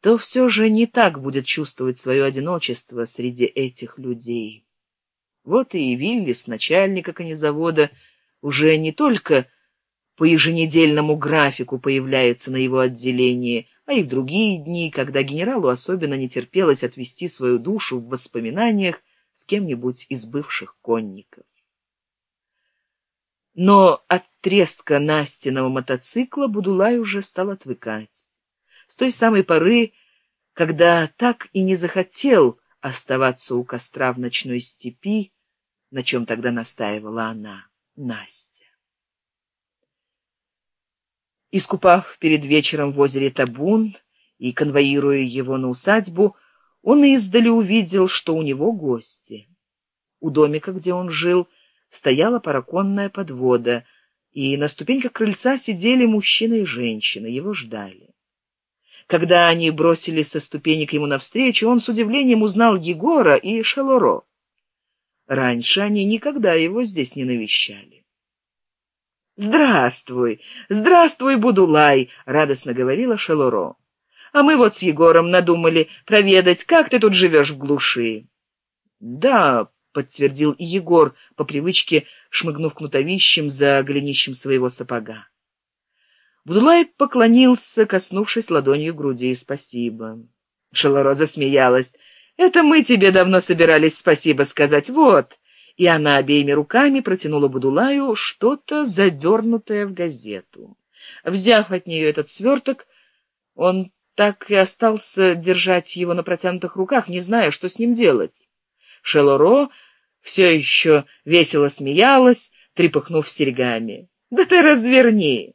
то все же не так будет чувствовать свое одиночество среди этих людей. Вот и Виллис, начальника конезавода, уже не только по еженедельному графику появляется на его отделении, а и в другие дни, когда генералу особенно не терпелось отвести свою душу в воспоминаниях с кем-нибудь из бывших конников. Но от треска Настиного мотоцикла Будулай уже стал отвыкать. С той самой поры, когда так и не захотел оставаться у костра в ночной степи, на чем тогда настаивала она, Настя. Искупав перед вечером в озере Табун и конвоируя его на усадьбу, он издали увидел, что у него гости. У домика, где он жил, стояла параконная подвода, и на ступеньках крыльца сидели мужчина и женщина, его ждали. Когда они бросились со ступенек ему навстречу, он с удивлением узнал Егора и Шелоро. Раньше они никогда его здесь не навещали. «Здравствуй! Здравствуй, Будулай!» — радостно говорила Шелоро. «А мы вот с Егором надумали проведать, как ты тут живешь в глуши». «Да», — подтвердил Егор, по привычке шмыгнув кнутовищем за голенищем своего сапога. Будулай поклонился, коснувшись ладонью груди. «Спасибо». Шелоро засмеялась. Это мы тебе давно собирались спасибо сказать. Вот. И она обеими руками протянула Будулаю что-то завернутое в газету. Взяв от нее этот сверток, он так и остался держать его на протянутых руках, не зная, что с ним делать. Шелоро все еще весело смеялась, трепыхнув серьгами. «Да ты разверни!»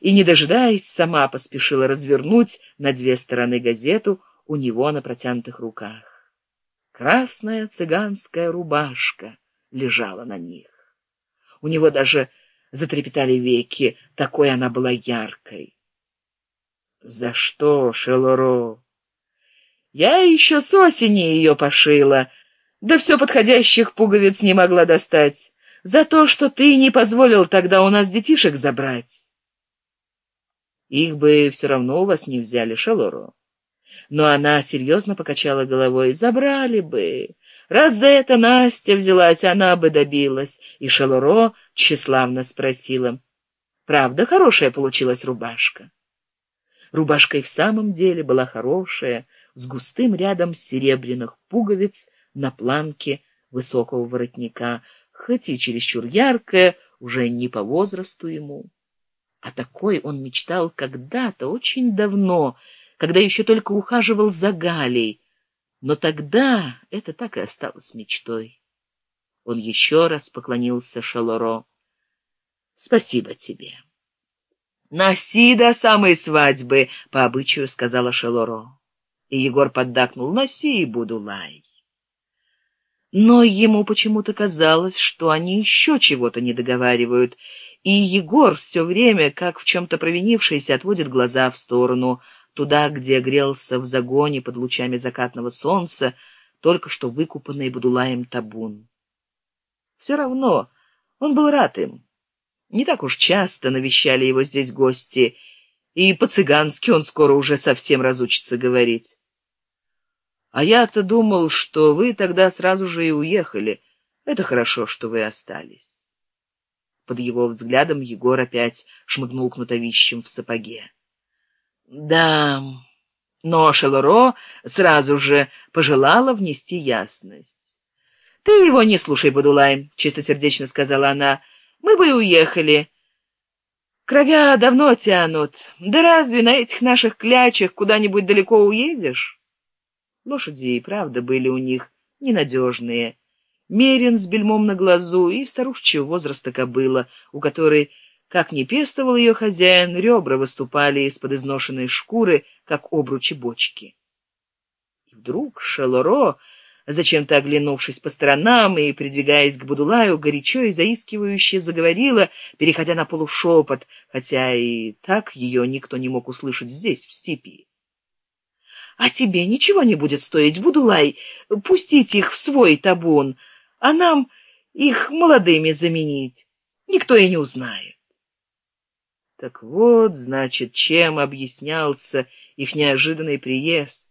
И, не дожидаясь, сама поспешила развернуть на две стороны газету у него на протянутых руках. Красная цыганская рубашка лежала на них. У него даже затрепетали веки, такой она была яркой. «За что, Шелоро?» «Я еще с осени ее пошила, да все подходящих пуговиц не могла достать, за то, что ты не позволил тогда у нас детишек забрать». «Их бы все равно у вас не взяли, Шелоро» но она серьезно покачала головой. «Забрали бы. Раз за это Настя взялась, она бы добилась». И Шелуро тщеславно спросила. «Правда хорошая получилась рубашка?» И в самом деле была хорошая, с густым рядом серебряных пуговиц на планке высокого воротника, хоть и чересчур яркая, уже не по возрасту ему. А такой он мечтал когда-то, очень давно, когда еще только ухаживал за Галей, но тогда это так и осталось мечтой. Он еще раз поклонился Шалоро. «Спасибо тебе». «Носи до самой свадьбы», — по обычаю сказала Шалоро. И Егор поддакнул «Носи, буду лай». Но ему почему-то казалось, что они еще чего-то не договаривают, и Егор все время, как в чем-то провинившийся, отводит глаза в сторону, туда, где грелся в загоне под лучами закатного солнца только что выкупанный Будулаем табун. Все равно он был рад им. Не так уж часто навещали его здесь гости, и по-цыгански он скоро уже совсем разучится говорить. А я-то думал, что вы тогда сразу же и уехали. Это хорошо, что вы остались. Под его взглядом Егор опять шмыгнул кнутовищем в сапоге. Да, но Шелуро сразу же пожелала внести ясность. «Ты его не слушай, Будулай», — чистосердечно сказала она. «Мы бы и уехали. Кровя давно тянут. Да разве на этих наших клячах куда-нибудь далеко уедешь?» Лошади и правда были у них ненадежные. Мерин с бельмом на глазу и старушечьего возраста кобыла, у которой как ни пестовал ее хозяин, ребра выступали из-под изношенной шкуры, как обручи бочки. И вдруг Шелоро, зачем-то оглянувшись по сторонам и придвигаясь к Будулаю, горячо и заискивающе заговорила, переходя на полушепот, хотя и так ее никто не мог услышать здесь, в степи. «А тебе ничего не будет стоить, Будулай, пустить их в свой табун, а нам их молодыми заменить. Никто и не узнает». Так вот, значит, чем объяснялся их неожиданный приезд.